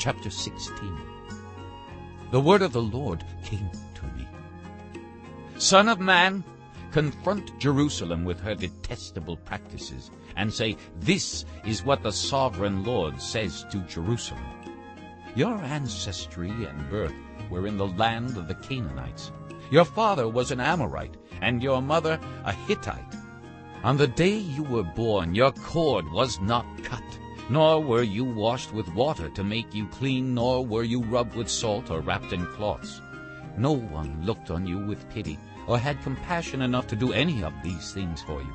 chapter 16. The word of the Lord came to me. Son of man, confront Jerusalem with her detestable practices, and say, This is what the sovereign Lord says to Jerusalem. Your ancestry and birth were in the land of the Canaanites. Your father was an Amorite, and your mother a Hittite. On the day you were born, your cord was not cut, nor were you washed with water to make you clean, nor were you rubbed with salt or wrapped in cloths. No one looked on you with pity, or had compassion enough to do any of these things for you.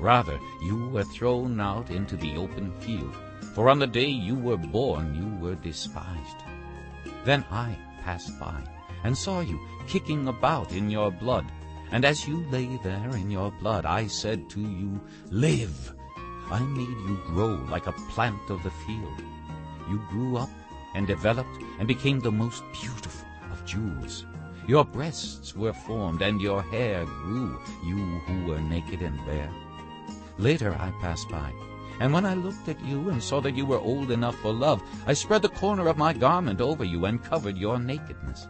Rather, you were thrown out into the open field, for on the day you were born you were despised. Then I passed by, and saw you kicking about in your blood, and as you lay there in your blood, I said to you, Live! I made you grow like a plant of the field. You grew up and developed and became the most beautiful of jewels. Your breasts were formed and your hair grew, you who were naked and bare. Later I passed by, and when I looked at you and saw that you were old enough for love, I spread the corner of my garment over you and covered your nakedness.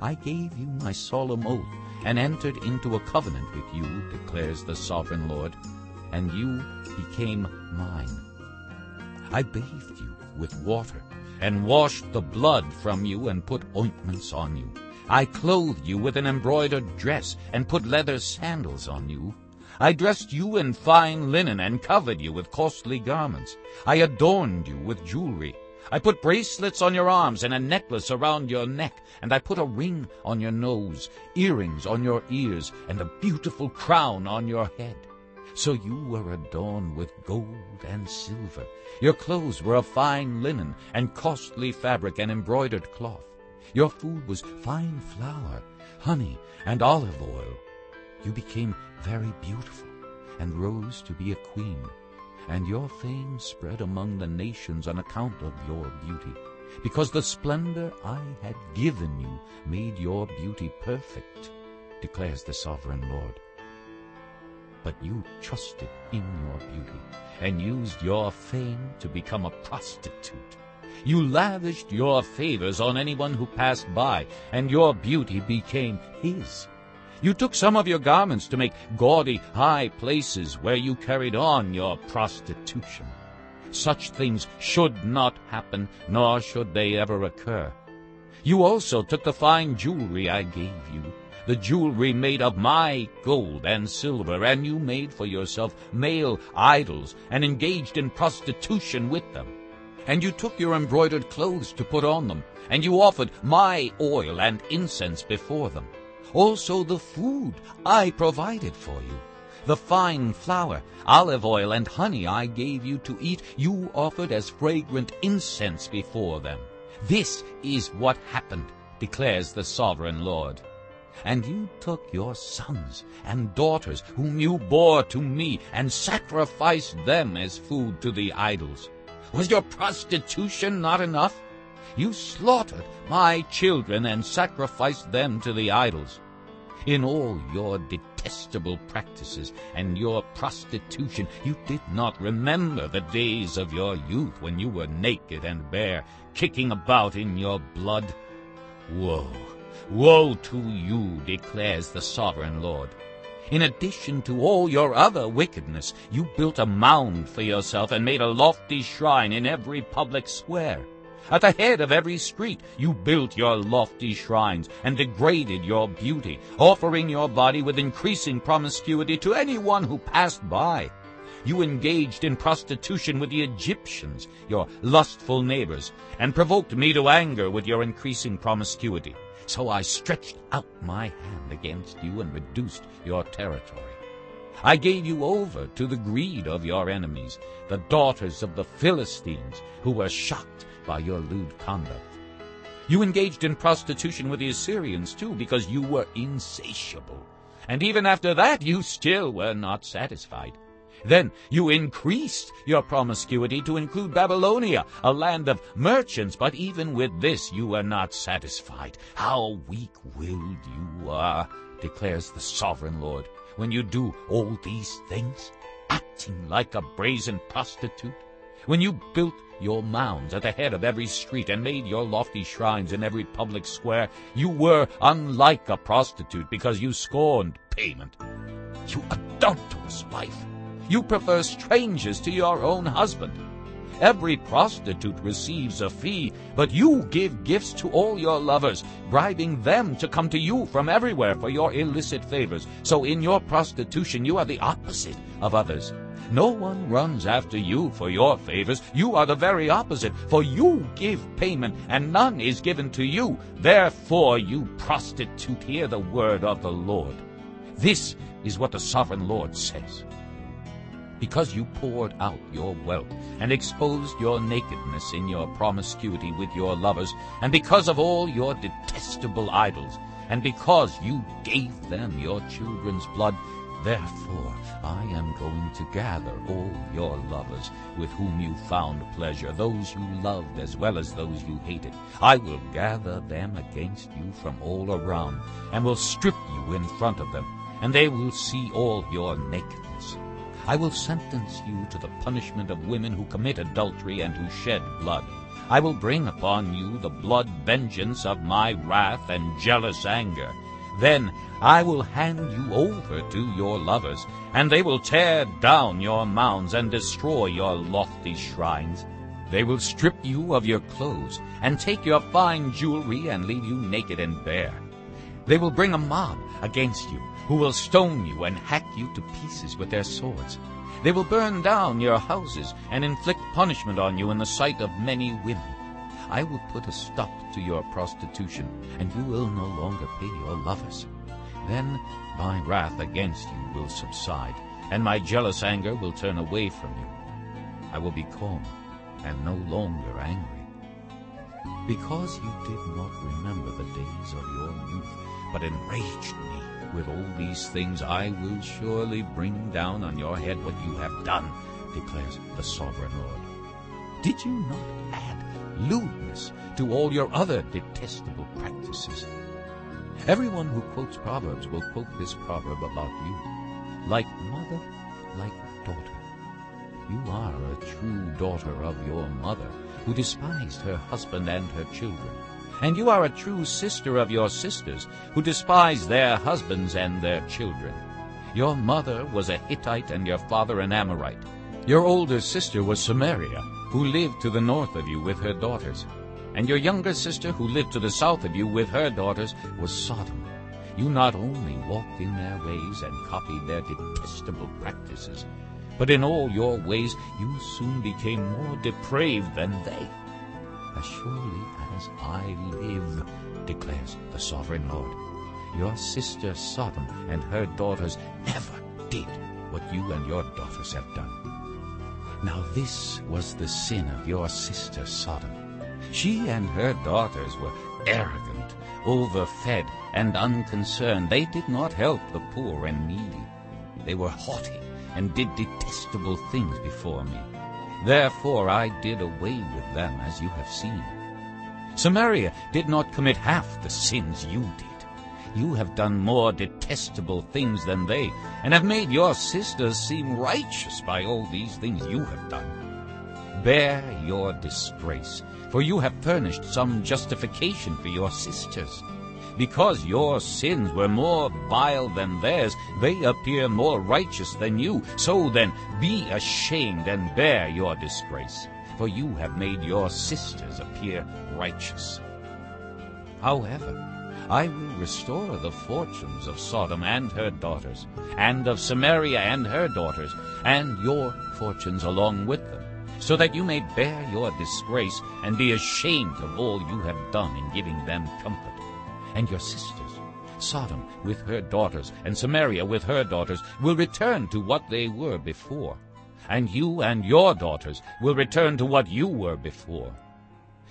I gave you my solemn oath and entered into a covenant with you, declares the sovereign Lord, and you became mine. I bathed you with water and washed the blood from you and put ointments on you. I clothed you with an embroidered dress and put leather sandals on you. I dressed you in fine linen and covered you with costly garments. I adorned you with jewelry. I put bracelets on your arms and a necklace around your neck, and I put a ring on your nose, earrings on your ears, and a beautiful crown on your head. So you were adorned with gold and silver. Your clothes were of fine linen and costly fabric and embroidered cloth. Your food was fine flour, honey, and olive oil. You became very beautiful and rose to be a queen and your fame spread among the nations on account of your beauty, because the splendor I had given you made your beauty perfect, declares the sovereign Lord. But you trusted in your beauty and used your fame to become a prostitute. You lavished your favors on anyone who passed by, and your beauty became his. You took some of your garments to make gaudy high places where you carried on your prostitution. Such things should not happen, nor should they ever occur. You also took the fine jewelry I gave you, the jewelry made of my gold and silver, and you made for yourself male idols and engaged in prostitution with them. And you took your embroidered clothes to put on them, and you offered my oil and incense before them. Also the food I provided for you. The fine flour, olive oil, and honey I gave you to eat, you offered as fragrant incense before them. This is what happened, declares the sovereign Lord. And you took your sons and daughters, whom you bore to me, and sacrificed them as food to the idols. Was your prostitution not enough? You slaughtered my children and sacrificed them to the idols. In all your detestable practices and your prostitution, you did not remember the days of your youth when you were naked and bare, kicking about in your blood. Woe, woe to you, declares the sovereign Lord. In addition to all your other wickedness, you built a mound for yourself and made a lofty shrine in every public square. At the head of every street you built your lofty shrines and degraded your beauty, offering your body with increasing promiscuity to anyone who passed by. You engaged in prostitution with the Egyptians, your lustful neighbors, and provoked me to anger with your increasing promiscuity. So I stretched out my hand against you and reduced your territory. I gave you over to the greed of your enemies, the daughters of the Philistines, who were shocked by your lewd conduct. You engaged in prostitution with the Assyrians too, because you were insatiable. And even after that, you still were not satisfied. Then you increased your promiscuity to include Babylonia, a land of merchants, but even with this you were not satisfied. How weak-willed you are, declares the sovereign Lord, when you do all these things, acting like a brazen prostitute. When you built your mounds at the head of every street and made your lofty shrines in every public square, you were unlike a prostitute because you scorned payment. You adulterous wife! You prefer strangers to your own husband. Every prostitute receives a fee, but you give gifts to all your lovers, bribing them to come to you from everywhere for your illicit favors. So in your prostitution you are the opposite of others. No one runs after you for your favors. You are the very opposite, for you give payment, and none is given to you. Therefore, you prostitute, hear the word of the Lord. This is what the sovereign Lord says because you poured out your wealth and exposed your nakedness in your promiscuity with your lovers, and because of all your detestable idols, and because you gave them your children's blood, therefore I am going to gather all your lovers with whom you found pleasure, those you loved as well as those you hated. I will gather them against you from all around, and will strip you in front of them, and they will see all your nakedness. I will sentence you to the punishment of women who commit adultery and who shed blood. I will bring upon you the blood vengeance of my wrath and jealous anger. Then I will hand you over to your lovers, and they will tear down your mounds and destroy your lofty shrines. They will strip you of your clothes, and take your fine jewelry, and leave you naked and bare. They will bring a mob against you, who will stone you and hack you to pieces with their swords. They will burn down your houses and inflict punishment on you in the sight of many women. I will put a stop to your prostitution, and you will no longer pay your lovers. Then my wrath against you will subside, and my jealous anger will turn away from you. I will be calm and no longer angry. Because you did not remember the days of your youth, but enraged me with all these things I will surely bring down on your head what you have done, declares the sovereign Lord. Did you not add lewdness to all your other detestable practices? Everyone who quotes Proverbs will quote this proverb about you. Like mother, like daughter. You are a true daughter of your mother, who despised her husband and her children. And you are a true sister of your sisters, who despise their husbands and their children. Your mother was a Hittite and your father an Amorite. Your older sister was Samaria, who lived to the north of you with her daughters. And your younger sister, who lived to the south of you with her daughters, was Sodom. You not only walked in their ways and copied their detestable practices, but in all your ways you soon became more depraved than they. As surely as I live, declares the sovereign Lord, your sister Sodom and her daughters never did what you and your daughters have done. Now this was the sin of your sister Sodom. She and her daughters were arrogant, overfed, and unconcerned. They did not help the poor and needy. They were haughty and did detestable things before me. Therefore I did away with them, as you have seen. Samaria did not commit half the sins you did. You have done more detestable things than they, and have made your sisters seem righteous by all these things you have done. Bear your disgrace, for you have furnished some justification for your sisters. Because your sins were more vile than theirs, they appear more righteous than you. So then, be ashamed and bear your disgrace, for you have made your sisters appear righteous. However, I will restore the fortunes of Sodom and her daughters, and of Samaria and her daughters, and your fortunes along with them, so that you may bear your disgrace and be ashamed of all you have done in giving them comfort and your sisters. Sodom with her daughters and Samaria with her daughters will return to what they were before, and you and your daughters will return to what you were before.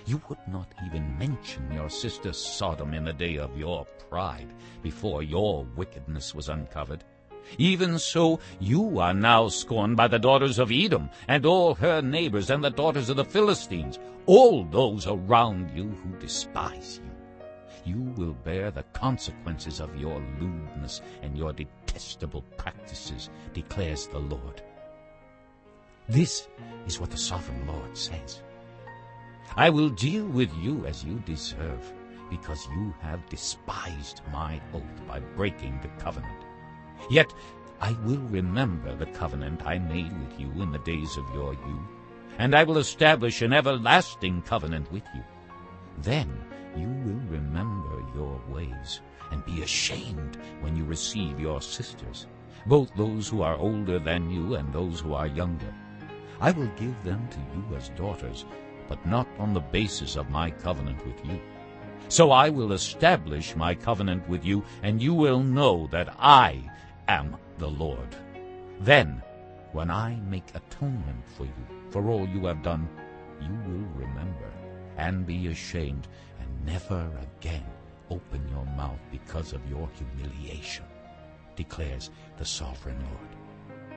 You would not even mention your sister Sodom in the day of your pride, before your wickedness was uncovered. Even so, you are now scorned by the daughters of Edom, and all her neighbors, and the daughters of the Philistines, all those around you who despise you you will bear the consequences of your lewdness and your detestable practices, declares the Lord. This is what the sovereign Lord says. I will deal with you as you deserve, because you have despised my oath by breaking the covenant. Yet I will remember the covenant I made with you in the days of your youth, and I will establish an everlasting covenant with you. Then you will remember your ways, and be ashamed when you receive your sisters, both those who are older than you and those who are younger. I will give them to you as daughters, but not on the basis of my covenant with you. So I will establish my covenant with you, and you will know that I am the Lord. Then, when I make atonement for you, for all you have done, you will remember and be ashamed, never again open your mouth because of your humiliation, declares the sovereign Lord.